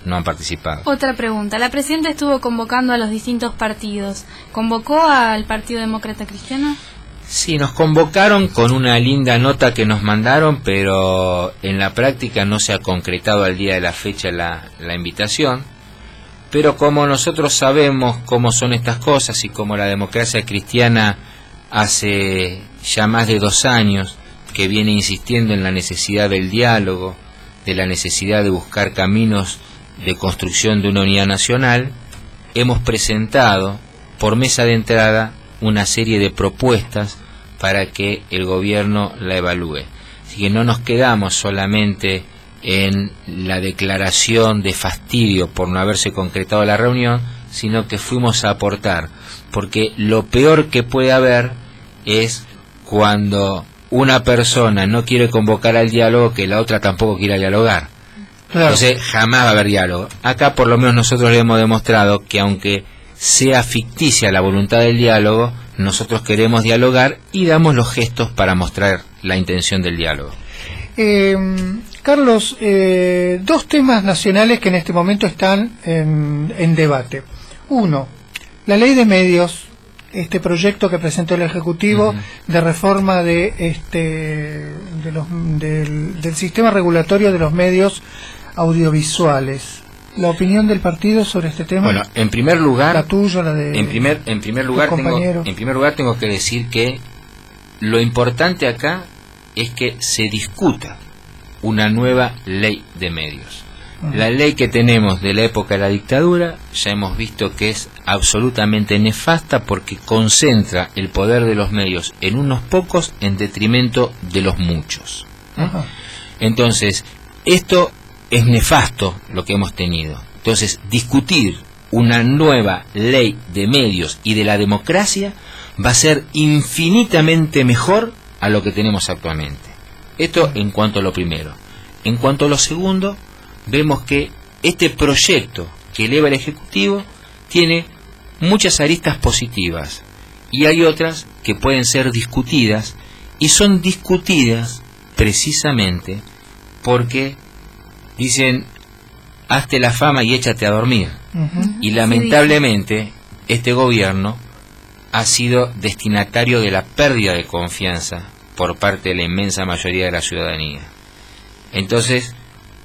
no han participado. Otra pregunta. La presidenta estuvo convocando a los distintos partidos. ¿Convocó al Partido Demócrata Cristiano? Sí, nos convocaron con una linda nota que nos mandaron, pero en la práctica no se ha concretado al día de la fecha la, la invitación. Pero como nosotros sabemos cómo son estas cosas y como la democracia cristiana hace ya más de dos años que viene insistiendo en la necesidad del diálogo, de la necesidad de buscar caminos de construcción de una unidad nacional, hemos presentado por mesa de entrada una serie de propuestas para que el gobierno la evalúe. Así que no nos quedamos solamente en la declaración de fastidio por no haberse concretado la reunión, sino que fuimos a aportar, porque lo peor que puede haber es cuando una persona no quiere convocar al diálogo que la otra tampoco quiera dialogar. Entonces jamás va a haber diálogo. Acá por lo menos nosotros le hemos demostrado que aunque sea ficticia la voluntad del diálogo, nosotros queremos dialogar y damos los gestos para mostrar la intención del diálogo. Eh, Carlos, eh, dos temas nacionales que en este momento están en, debate. Uno, la ley de medios, este proyecto que presentó el Ejecutivo de reforma de este de los, del, sistema regulatorio de los medios audiovisuales. La opinión del partido sobre este tema. Bueno, en primer lugar, la tuya, la de en primer en primer lugar tengo, en primer lugar tengo que decir que lo importante acá es que se discuta una nueva ley de medios. La ley que tenemos de la época de la dictadura ya hemos visto que es absolutamente nefasta porque concentra el poder de los medios en unos pocos en detrimento de los muchos. Entonces, esto es nefasto lo que hemos tenido. Entonces, discutir una nueva ley de medios y de la democracia va a ser infinitamente mejor a lo que tenemos actualmente. Esto en cuanto a lo primero. En cuanto a lo segundo, vemos que este proyecto que eleva el Ejecutivo tiene muchas aristas positivas y hay otras que pueden ser discutidas y son discutidas precisamente porque dicen hazte la fama y échate a dormir. Y lamentablemente este gobierno ha sido destinatario de la pérdida de confianza por parte de la inmensa mayoría de la ciudadanía. Entonces,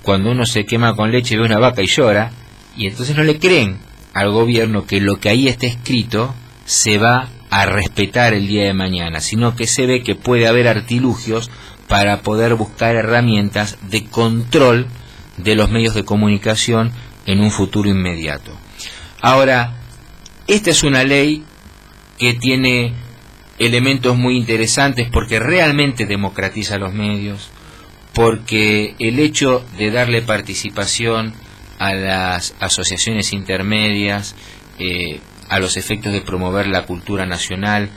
cuando uno se quema con leche ve una vaca y llora, y entonces no le creen al gobierno que lo que ahí está escrito se va a respetar el día de mañana, sino que se ve que puede haber artilugios para poder buscar herramientas de control de los medios de comunicación en un futuro inmediato. Ahora, esta es una ley que tiene elementos muy interesantes porque realmente democratiza los medios, porque el hecho de darle participación a las asociaciones intermedias, eh, a los efectos de promover la cultura nacional,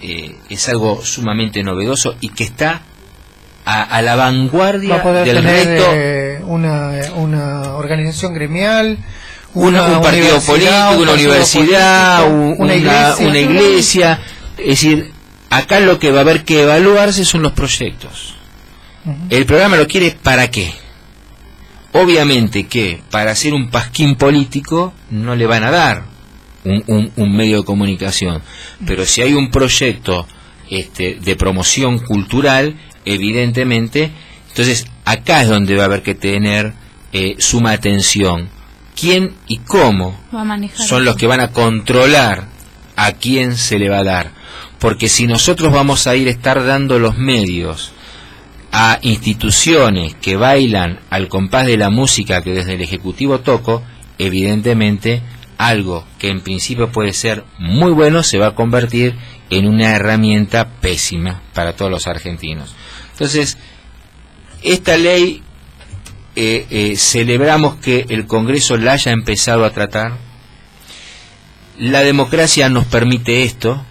eh, es algo sumamente novedoso y que está a, la vanguardia del resto. Eh, una, una organización gremial, un partido político, una universidad, una, iglesia. una iglesia. Es decir, acá lo que va a haber que evaluarse son los proyectos. El programa lo quiere para qué. obviamente que para hacer un pasquín político no le van a dar un, un, medio de comunicación, pero si hay un proyecto este, de promoción cultural, evidentemente, entonces acá es donde va a haber que tener eh, suma atención. ¿Quién y cómo son los que van a controlar a quién se le va a dar? Porque si nosotros vamos a ir a estar dando los medios a instituciones que bailan al compás de la música que desde el Ejecutivo toco, evidentemente algo que en principio puede ser muy bueno se va a convertir en una herramienta pésima para todos los argentinos. Entonces, esta ley eh, eh, celebramos que el Congreso la haya empezado a tratar. La democracia nos permite esto,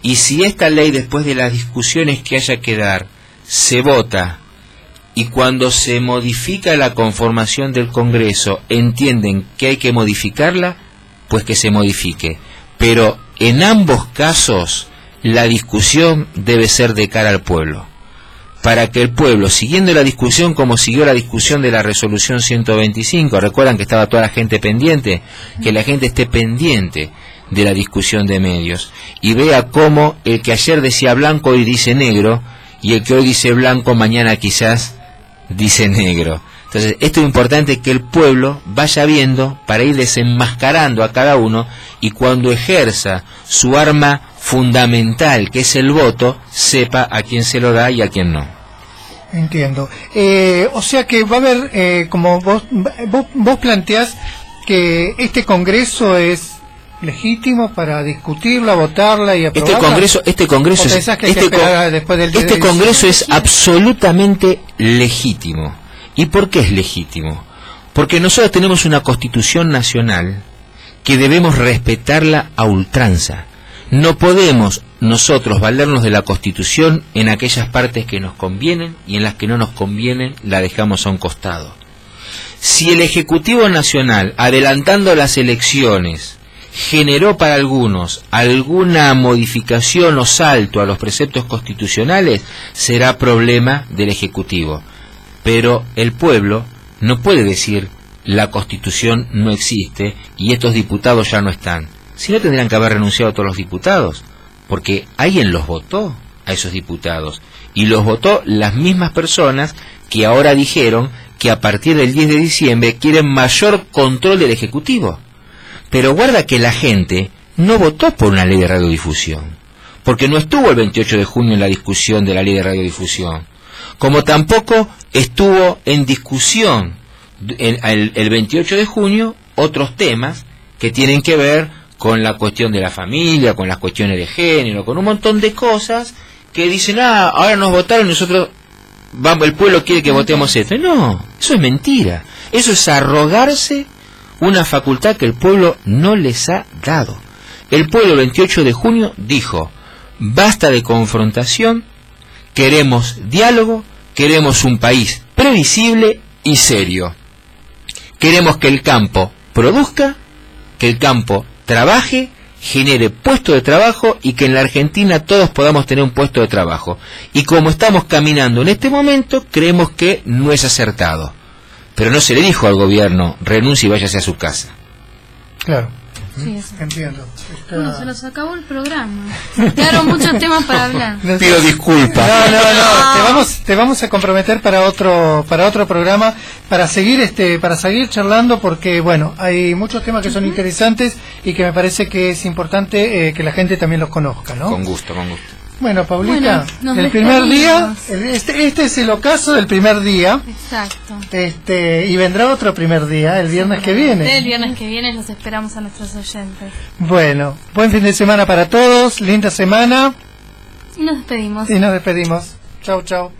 y si esta ley, después de las discusiones que haya que dar, se vota y cuando se modifica la conformación del Congreso entienden que hay que modificarla, pues que se modifique. Pero en ambos casos la discusión debe ser de cara al pueblo. Para que el pueblo, siguiendo la discusión como siguió la discusión de la resolución 125, recuerdan que estaba toda la gente pendiente, que la gente esté pendiente de la discusión de medios y vea cómo el que ayer decía blanco hoy dice negro y el que hoy dice blanco mañana quizás dice negro. Entonces, esto es importante que el pueblo vaya viendo para ir desenmascarando a cada uno y cuando ejerza su arma fundamental, que es el voto, sepa a quién se lo da y a quién no. Entiendo. Eh, o sea que va a haber, eh, como vos, vos, vos planteás, que este Congreso es legítimo para discutirla, votarla y aprobarla. Este Congreso, este Congreso, es, este, este Congreso es absolutamente legítimo. ¿Y por qué es legítimo? Porque nosotros tenemos una Constitución nacional que debemos respetarla a ultranza. No podemos nosotros valernos de la Constitución en aquellas partes que nos convienen y en las que no nos convienen la dejamos a un costado. Si el Ejecutivo Nacional, adelantando las elecciones, generó para algunos alguna modificación o salto a los preceptos constitucionales, será problema del Ejecutivo. Pero el pueblo no puede decir la Constitución no existe y estos diputados ya no están. Si no tendrían que haber renunciado todos los diputados, porque alguien los votó a esos diputados y los votó las mismas personas que ahora dijeron que a partir del 10 de diciembre quieren mayor control del Ejecutivo. Pero guarda que la gente no votó por una ley de radiodifusión, porque no estuvo el 28 de junio en la discusión de la ley de radiodifusión, como tampoco estuvo en discusión el, el 28 de junio otros temas que tienen que ver con la cuestión de la familia, con las cuestiones de género, con un montón de cosas que dicen, ah, ahora nos votaron, nosotros, vamos, el pueblo quiere que votemos esto. No, eso es mentira. Eso es arrogarse una facultad que el pueblo no les ha dado. El pueblo el 28 de junio dijo, basta de confrontación, queremos diálogo, queremos un país previsible y serio. Queremos que el campo produzca, que el campo trabaje, genere puestos de trabajo y que en la Argentina todos podamos tener un puesto de trabajo. Y como estamos caminando en este momento, creemos que no es acertado. Pero no se le dijo al gobierno, renuncie y váyase a su casa. Claro. Sí, Entiendo. Bueno, se nos acabó el programa. Quedaron muchos temas para hablar. Pido disculpas. No, no, no. Te vamos, te vamos a comprometer para otro, para otro programa, para seguir, este, para seguir charlando, porque bueno, hay muchos temas que son interesantes y que me parece que es importante eh, que la gente también los conozca, ¿no? Con gusto, con gusto. Bueno, Paulita, el primer día, este, este es el ocaso del primer día. Exacto. Este, y vendrá otro primer día, el viernes que viene. El viernes que viene los esperamos a nuestros oyentes. Bueno, buen fin de semana para todos, linda semana. Y nos despedimos. Y nos despedimos. Chau, chau.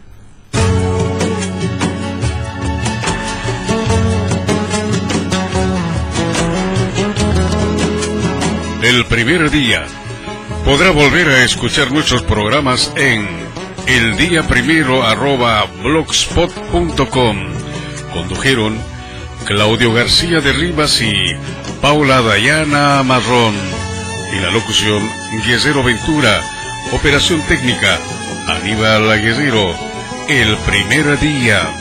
El primer día Podrá volver a escuchar nuestros programas en el. Condujeron Claudio García de Rivas y Paula Dayana Marrón. Y la locución Guerrero Ventura. Operación técnica Aníbal Guerrero. El primer día.